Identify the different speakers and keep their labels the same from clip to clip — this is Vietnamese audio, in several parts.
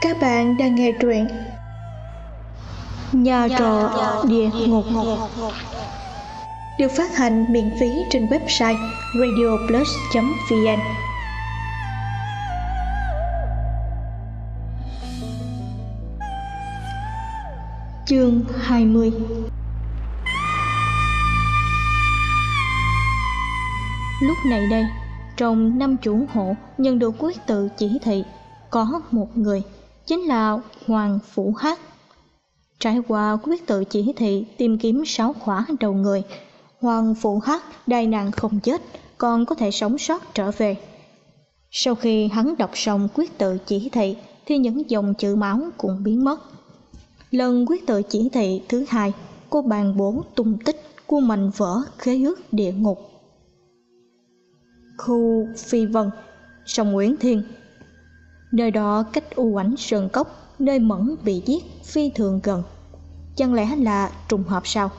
Speaker 1: Các bạn đang nghe truyện Nhà trọ địa ngục. Được phát hành miễn phí trên website radioplus.vn Chương 20 Lúc này đây, trong năm chủ hộ nhận được quyết tự chỉ thị có một người chính là Hoàng Phủ hắc Trải qua quyết tự chỉ thị tìm kiếm sáu khỏa đầu người, Hoàng Phủ hắc đai nạn không chết, còn có thể sống sót trở về. Sau khi hắn đọc xong quyết tự chỉ thị thì những dòng chữ máu cũng biến mất. Lần quyết tự chỉ thị thứ hai, cô bàn bố tung tích của mảnh vỡ khế ước địa ngục. Khu Phi Vân, sông Nguyễn Thiên Nơi đó cách u ảnh sơn cốc, nơi mẫn bị giết phi thường gần. Chẳng lẽ là trùng hợp sao?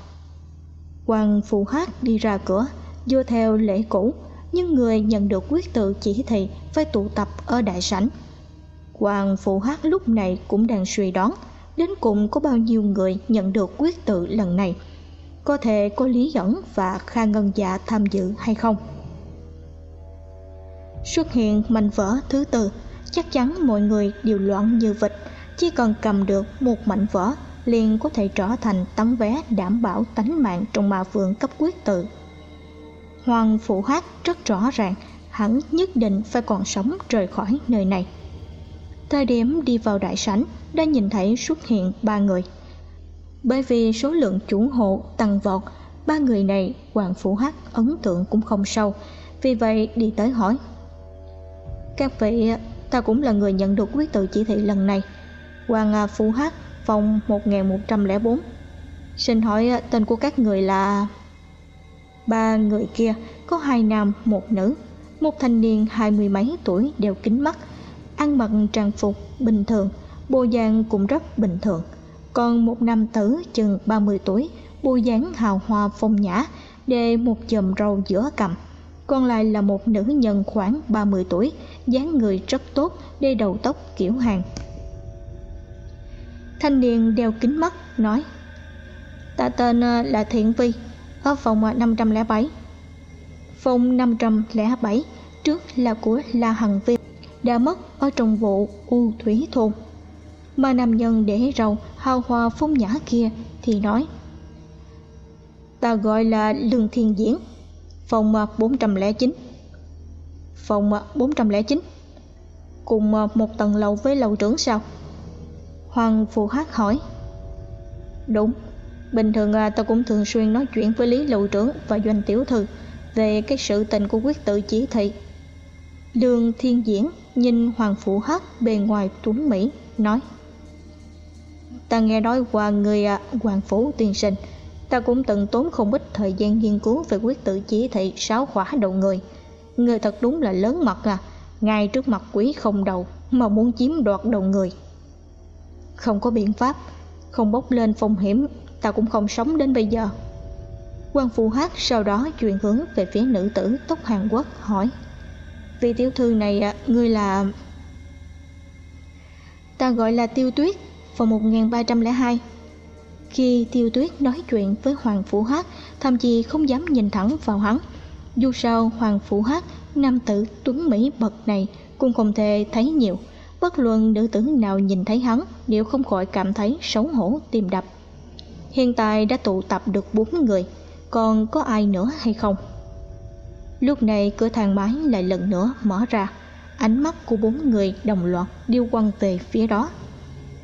Speaker 1: Quan phụ hát đi ra cửa, vô theo lễ cũ, nhưng người nhận được quyết tự chỉ thị phải tụ tập ở đại sảnh. Quan phụ hát lúc này cũng đang suy đoán đến cùng có bao nhiêu người nhận được quyết tự lần này. Có thể có Lý Dẫn và Kha Ngân Dạ tham dự hay không? Xuất hiện mảnh vỡ thứ tư chắc chắn mọi người đều loạn như vịt. Chỉ cần cầm được một mảnh vỡ liền có thể trở thành tấm vé đảm bảo tánh mạng trong ma phượng cấp quyết tự. Hoàng phụ hát rất rõ ràng, hắn nhất định phải còn sống rời khỏi nơi này. Thời điểm đi vào đại sảnh, đã nhìn thấy xuất hiện ba người. Bởi vì số lượng chủ hộ tăng vọt, ba người này hoàng phụ hát ấn tượng cũng không sâu. Vì vậy đi tới hỏi, các vị ta cũng là người nhận được quyết tự chỉ thị lần này. Hoàng Phu Hát phòng 1104 Xin hỏi à, tên của các người là Ba người kia, có hai nam, một nữ. Một thanh niên hai mươi mấy tuổi đeo kính mắt, Ăn mặc trang phục bình thường, Bộ dạng cũng rất bình thường. Còn một nam tử chừng 30 tuổi, Bộ dáng hào hoa phong nhã, Để một chùm râu giữa cầm còn lại là một nữ nhân khoảng 30 tuổi, dáng người rất tốt, đê đầu tóc kiểu hàng. Thanh niên đeo kính mắt, nói Ta tên à, là Thiện Vi, ở phòng à, 507. Phòng 507 trước là của La Hằng Vi, đã mất ở trong vụ U Thủy Thôn. Mà nam nhân để râu hào hoa phong nhã kia thì nói Ta gọi là Lương Thiên Diễn Phòng à, 409 Phòng à, 409 Cùng à, một tầng lầu với lầu trưởng sao? Hoàng Phù Hát hỏi. Đúng. Bình thường tao ta cũng thường xuyên nói chuyện với Lý Lầu trưởng và Doanh Tiểu Thư Về cái sự tình của quyết tự chỉ thị. Đường Thiên Diễn nhìn Hoàng Phụ Hát bề ngoài tuấn Mỹ, nói. Ta nghe nói qua người Hoàng Phủ tiên sinh ta cũng từng tốn không ít thời gian nghiên cứu về quyết tự chỉ thị sáu khỏa đầu người. Người thật đúng là lớn mật à, ngay trước mặt quý không đầu mà muốn chiếm đoạt đầu người. Không có biện pháp, không bốc lên phong hiểm, ta cũng không sống đến bây giờ. quan phụ Hát sau đó chuyển hướng về phía nữ tử tóc Hàn Quốc hỏi. vì tiểu thư này, à, ngươi là... Ta gọi là Tiêu Tuyết, phòng 1302, khi tiêu tuyết nói chuyện với hoàng phủ hát thậm chí không dám nhìn thẳng vào hắn. Dù sao, hoàng phủ hát nam tử tuấn mỹ bậc này, cũng không thể thấy nhiều. Bất luận nữ tử nào nhìn thấy hắn, đều không khỏi cảm thấy xấu hổ tim đập. Hiện tại đã tụ tập được bốn người, còn có ai nữa hay không? Lúc này, cửa thang máy lại lần nữa mở ra. Ánh mắt của bốn người đồng loạt điêu quăng về phía đó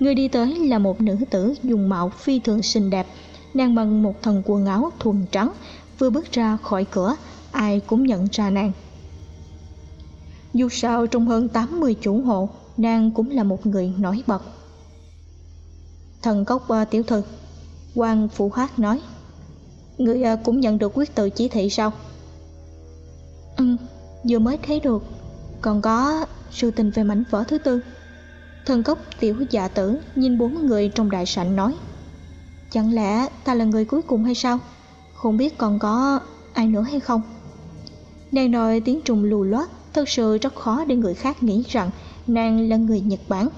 Speaker 1: người đi tới là một nữ tử dùng mạo phi thường xinh đẹp nàng bằng một thần quần áo thuần trắng vừa bước ra khỏi cửa ai cũng nhận ra nàng. Dù sao trong hơn 80 chủ hộ nàng cũng là một người nổi bật. Thần cốc uh, tiểu thư quan phụ hát nói người uh, cũng nhận được quyết tự chỉ thị sao? Ừ vừa mới thấy được còn có sự tình về mảnh vỡ thứ tư. Thần cốc tiểu dạ tử nhìn bốn người trong đại sảnh nói Chẳng lẽ ta là người cuối cùng hay sao? Không biết còn có ai nữa hay không? Nàng nói tiếng trùng lù loát Thật sự rất khó để người khác nghĩ rằng nàng là người Nhật Bản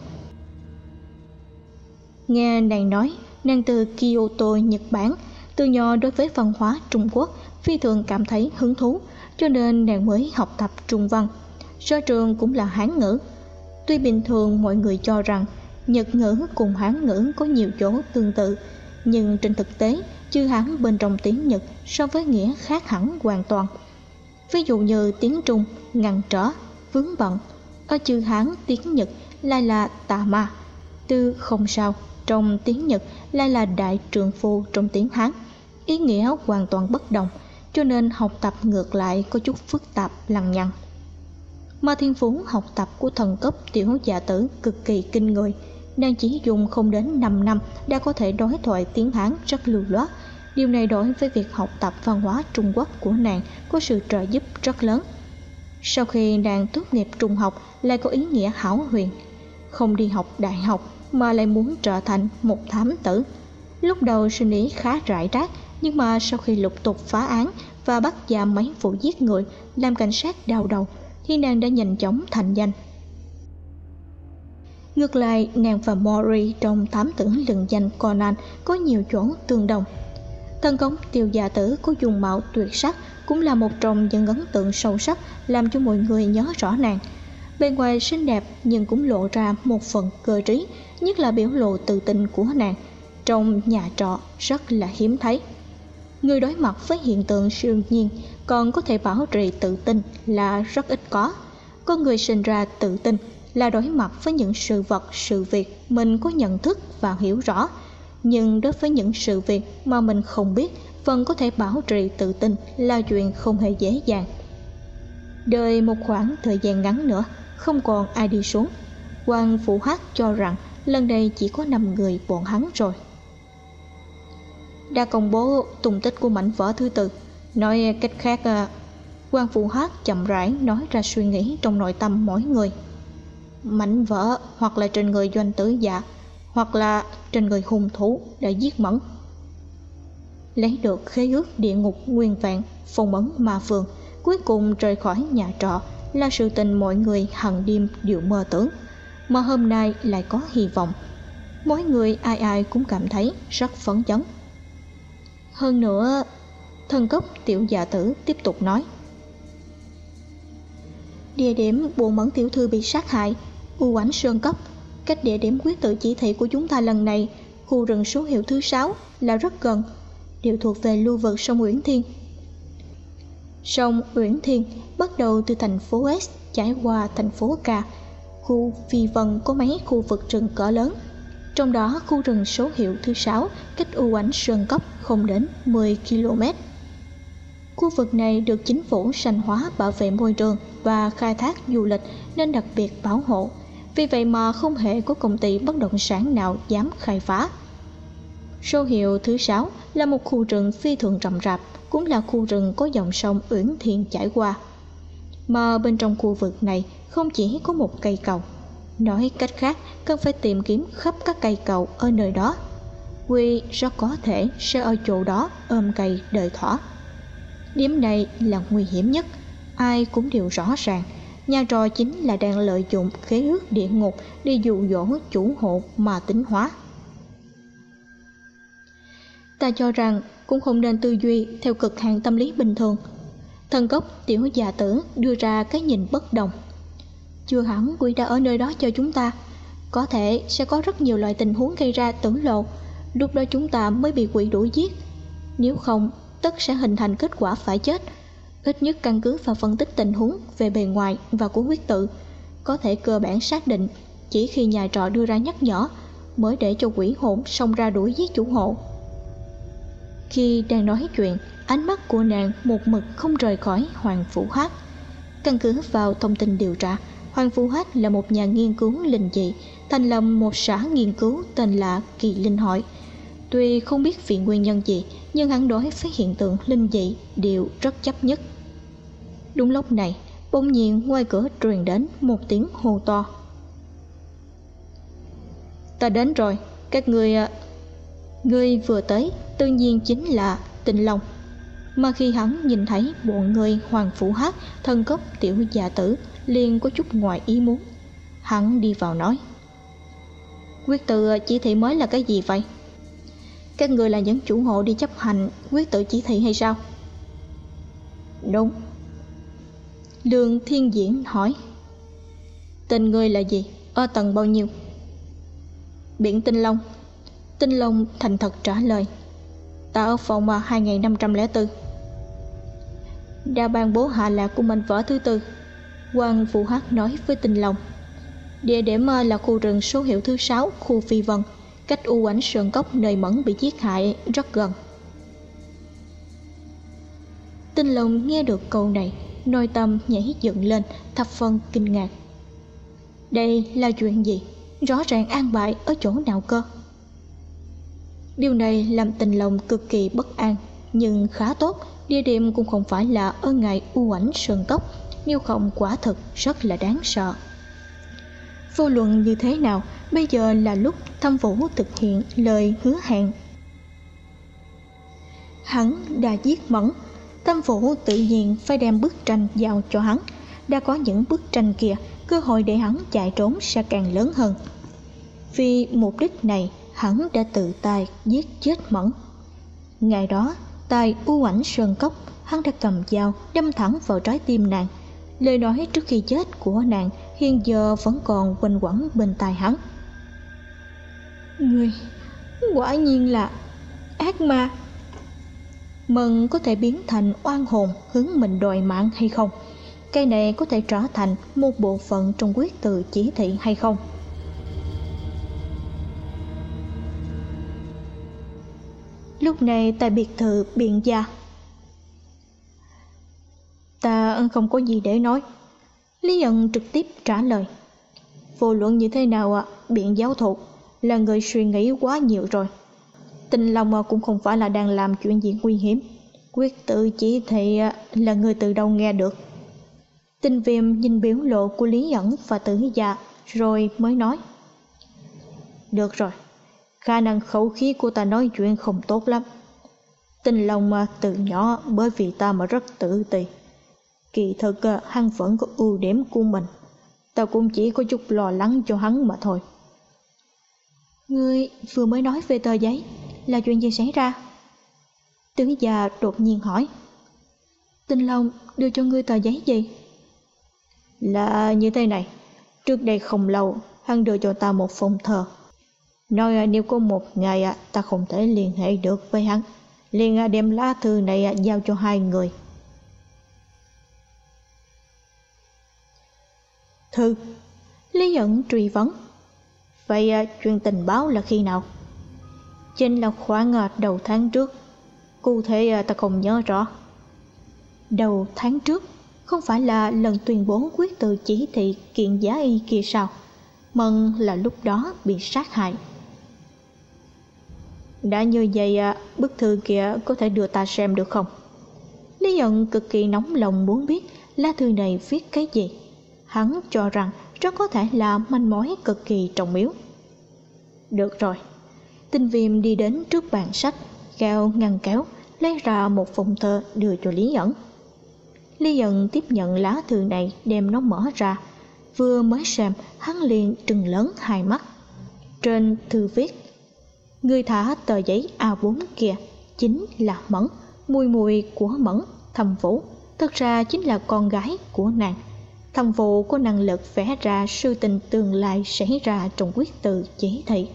Speaker 1: Nghe nàng nói, nàng từ Kyoto, Nhật Bản, từ nhỏ đối với văn hóa Trung Quốc phi thường cảm thấy hứng thú, cho nên nàng mới học tập Trung Văn. Sở trường cũng là Hán ngữ. Tuy bình thường mọi người cho rằng Nhật ngữ cùng Hán ngữ có nhiều chỗ tương tự, nhưng trên thực tế, chữ Hán bên trong tiếng Nhật so với nghĩa khác hẳn hoàn toàn. Ví dụ như tiếng Trung, ngăn trở, vướng bận, ở chữ Hán tiếng Nhật lại là tà ma, tư không sao trong tiếng Nhật lại là đại trường phu trong tiếng Hán, ý nghĩa hoàn toàn bất đồng, cho nên học tập ngược lại có chút phức tạp lằng nhằng. Mà thiên phú học tập của thần cấp tiểu giả tử cực kỳ kinh người, nàng chỉ dùng không đến 5 năm đã có thể đối thoại tiếng Hán rất lưu loát. Điều này đối với việc học tập văn hóa Trung Quốc của nàng có sự trợ giúp rất lớn. Sau khi nàng tốt nghiệp trung học lại có ý nghĩa hảo huyền, không đi học đại học mà lại muốn trở thành một thám tử. Lúc đầu suy nghĩ khá rải rác, nhưng mà sau khi lục tục phá án và bắt giam mấy vụ giết người làm cảnh sát đau đầu, thì nàng đã nhanh chóng thành danh. Ngược lại, nàng và Mori trong thám tử lừng danh Conan có nhiều chỗ tương đồng. Thân công tiêu gia tử có dùng mạo tuyệt sắc cũng là một trong những ấn tượng sâu sắc làm cho mọi người nhớ rõ nàng. Bên ngoài xinh đẹp nhưng cũng lộ ra một phần cơ trí, nhất là biểu lộ tự tin của nàng. Trong nhà trọ rất là hiếm thấy. Người đối mặt với hiện tượng siêu nhiên còn có thể bảo trì tự tin là rất ít có. Có người sinh ra tự tin là đối mặt với những sự vật, sự việc mình có nhận thức và hiểu rõ. Nhưng đối với những sự việc mà mình không biết vẫn có thể bảo trì tự tin là chuyện không hề dễ dàng. đời một khoảng thời gian ngắn nữa, không còn ai đi xuống. quan phụ hát cho rằng lần này chỉ có 5 người bọn hắn rồi. Đã công bố tung tích của mảnh vỡ thứ tư, nói cách khác à, quan phụ hát chậm rãi nói ra suy nghĩ trong nội tâm mỗi người. Mảnh vỡ hoặc là trên người doanh tử dạ hoặc là trên người hung thủ đã giết mẫn. Lấy được khế ước địa ngục nguyên vẹn phong mẫn ma phường, cuối cùng rời khỏi nhà trọ là sự tình mọi người hằng đêm đều mơ tưởng. Mà hôm nay lại có hy vọng. Mỗi người ai ai cũng cảm thấy rất phấn chấn. Hơn nữa thân cốc tiểu dạ tử tiếp tục nói địa điểm buồn mẫn tiểu thư bị sát hại, u ảnh sơn cấp cách địa điểm quyết tự chỉ thị của chúng ta lần này, khu rừng số hiệu thứ sáu là rất gần, đều thuộc về lưu vực sông Uyển Thiên. Sông Uyển Thiên bắt đầu từ thành phố S trải qua thành phố K. Khu Phi Vân có mấy khu vực rừng cỡ lớn. Trong đó, khu rừng số hiệu thứ sáu cách U Ảnh Sơn Cấp không đến 10 km. Khu vực này được chính phủ sanh hóa bảo vệ môi trường và khai thác du lịch nên đặc biệt bảo hộ. Vì vậy mà không hề có công ty bất động sản nào dám khai phá. Số hiệu thứ sáu là một khu rừng phi thường rậm rạp, cũng là khu rừng có dòng sông Uyển Thiên chảy qua. Mà bên trong khu vực này không chỉ có một cây cầu. Nói cách khác, cần phải tìm kiếm khắp các cây cầu ở nơi đó. Quy rất có thể sẽ ở chỗ đó ôm cây đợi thỏa. Điểm này là nguy hiểm nhất, ai cũng đều rõ ràng. Nhà trò chính là đang lợi dụng khế ước địa ngục để dụ dỗ chủ hộ mà tính hóa. Ta cho rằng cũng không nên tư duy theo cực hạn tâm lý bình thường. Thần cốc tiểu già tử đưa ra cái nhìn bất đồng. Chưa hẳn quỷ đã ở nơi đó cho chúng ta. Có thể sẽ có rất nhiều loại tình huống gây ra tử lộ. Lúc đó chúng ta mới bị quỷ đuổi giết. Nếu không tất sẽ hình thành kết quả phải chết ít nhất căn cứ vào phân tích tình huống về bề ngoài và của huyết tự có thể cơ bản xác định chỉ khi nhà trọ đưa ra nhắc nhở mới để cho quỷ hồn xông ra đuổi giết chủ hộ khi đang nói chuyện, ánh mắt của nàng một mực không rời khỏi Hoàng Phủ Hát. Căn cứ vào thông tin điều tra, Hoàng Phủ Hát là một nhà nghiên cứu linh dị, thành lập một xã nghiên cứu tên là Kỳ Linh Hội. Tuy không biết vì nguyên nhân gì, nhưng hắn đối với hiện tượng linh dị đều rất chấp nhất. Đúng lúc này, bỗng nhiên ngoài cửa truyền đến một tiếng hô to. Ta đến rồi, các người Người vừa tới tự nhiên chính là tình Long Mà khi hắn nhìn thấy bộ người hoàng phủ hát thân cốc tiểu già tử liền có chút ngoài ý muốn Hắn đi vào nói Quyết từ chỉ thị mới là cái gì vậy? Các người là những chủ hộ đi chấp hành quyết tự chỉ thị hay sao? Đúng Lương Thiên Diễn hỏi Tên người là gì? Ở tầng bao nhiêu? Biển Tinh Long Tinh Long thành thật trả lời, Ta ở phòng 2504 Đã ban bố hạ lạc của mình võ thứ tư quan phụ hát nói với Tinh Long, Địa điểm à, là khu rừng số hiệu thứ 6 khu Phi Vân cách u ảnh sườn cốc nơi mẫn bị giết hại rất gần. Tinh lồng nghe được câu này, nội tâm nhảy dựng lên, thập phân kinh ngạc. Đây là chuyện gì? Rõ ràng an bại ở chỗ nào cơ? Điều này làm tình lòng cực kỳ bất an, nhưng khá tốt, địa điểm cũng không phải là ở ngày u ảnh sơn cốc, nếu không quả thực rất là đáng sợ vô luận như thế nào, bây giờ là lúc thâm vũ thực hiện lời hứa hẹn. Hắn đã giết mẫn. Thâm vũ tự nhiên phải đem bức tranh giao cho hắn. Đã có những bức tranh kia, cơ hội để hắn chạy trốn sẽ càng lớn hơn. Vì mục đích này, hắn đã tự tay giết chết mẫn. Ngày đó, tại u ảnh sơn cốc, hắn đã cầm dao đâm thẳng vào trái tim nàng. Lời nói trước khi chết của nàng hiện giờ vẫn còn quanh quẩn bên tai hắn. Người quả nhiên là ác ma. Mừng có thể biến thành oan hồn hướng mình đòi mạng hay không? Cây này có thể trở thành một bộ phận trong quyết từ chỉ thị hay không? Lúc này tại biệt thự biện gia. Ta không có gì để nói lý Ân trực tiếp trả lời. Vô luận như thế nào ạ biện giáo thụ là người suy nghĩ quá nhiều rồi. Tình lòng cũng không phải là đang làm chuyện gì nguy hiểm. Quyết tự chỉ thị là người từ đâu nghe được? Tinh viêm nhìn biểu lộ của lý ẩn và tử dạ rồi mới nói. Được rồi, khả năng khẩu khí của ta nói chuyện không tốt lắm. Tình lòng mà từ nhỏ, bởi vì ta mà rất tự ti kỳ thực à, hắn vẫn có ưu điểm của mình. Ta cũng chỉ có chút lo lắng cho hắn mà thôi. Ngươi vừa mới nói về tờ giấy, là chuyện gì xảy ra? Tướng già đột nhiên hỏi. Tinh long đưa cho ngươi tờ giấy gì? Là như thế này. Trước đây không lâu, hắn đưa cho ta một phong thơ nói à, nếu có một ngày à, ta không thể liên hệ được với hắn. Liền đem lá thư này giao cho hai người. Thư. Lý ẩn truy vấn. Vậy à, chuyện tình báo là khi nào? Chính là khoảng à, đầu tháng trước. Cụ thể à, ta không nhớ rõ. Đầu tháng trước, không phải là lần tuyên bố quyết từ chỉ thị kiện giá y kia sao? Mừng là lúc đó bị sát hại. Đã như vậy bức thư kia có thể đưa ta xem được không? Lý ẩn cực kỳ nóng lòng muốn biết lá thư này viết cái gì hắn cho rằng rất có thể là manh mối cực kỳ trọng yếu được rồi, tinh viêm đi đến trước bàn sách gao ngăn kéo, lấy ra một phong thơ đưa cho lý Nhẫn. lý Nhẫn tiếp nhận lá thư này, đem nó mở ra. Vừa mới xem, hắn liền trừng lớn hai mắt. Trên thư viết, người thả tờ giấy a 4 kia chính là mẫn, mùi mùi của mẫn, thầm vũ, thật ra chính là con gái của nàng thằng vụ của năng lực vẽ ra sự tình tương lai xảy ra trong quyết tự chỉ thị.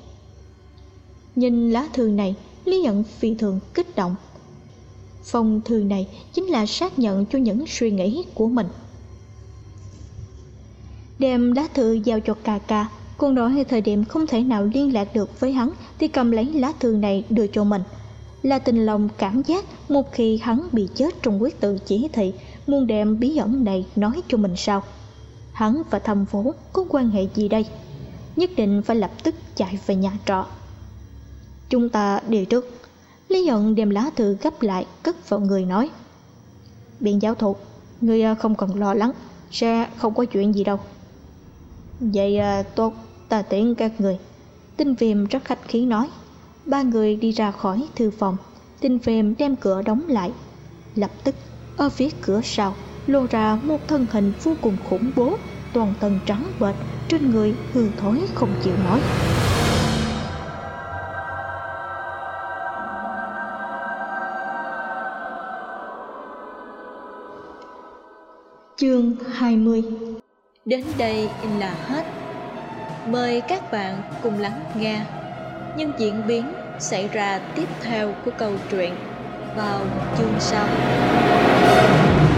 Speaker 1: Nhìn lá thư này, lý nhận phi thường kích động. Phong thư này chính là xác nhận cho những suy nghĩ của mình. Đem lá thư giao cho ca ca, còn nói thời điểm không thể nào liên lạc được với hắn thì cầm lấy lá thư này đưa cho mình. Là tình lòng cảm giác một khi hắn bị chết trong quyết tự chỉ thị muốn đem bí ẩn này nói cho mình sao? Hắn và thầm phố có quan hệ gì đây? Nhất định phải lập tức chạy về nhà trọ. Chúng ta đi trước lý nhận đem lá thư gấp lại, cất vào người nói. Biện giáo thụ người à, không cần lo lắng, sẽ không có chuyện gì đâu. Vậy à, tốt, ta tiễn các người. Tinh viêm rất khách khí nói. Ba người đi ra khỏi thư phòng. Tinh viêm đem cửa đóng lại, lập tức ở phía cửa sau, lộ ra một thân hình vô cùng khủng bố, Toàn thân trắng bệch, Trên người hương thối không chịu nổi. Chương 20
Speaker 2: Đến đây là hết. Mời các bạn cùng lắng nghe những diễn biến xảy ra tiếp theo của câu chuyện vào chương sau. Thank you.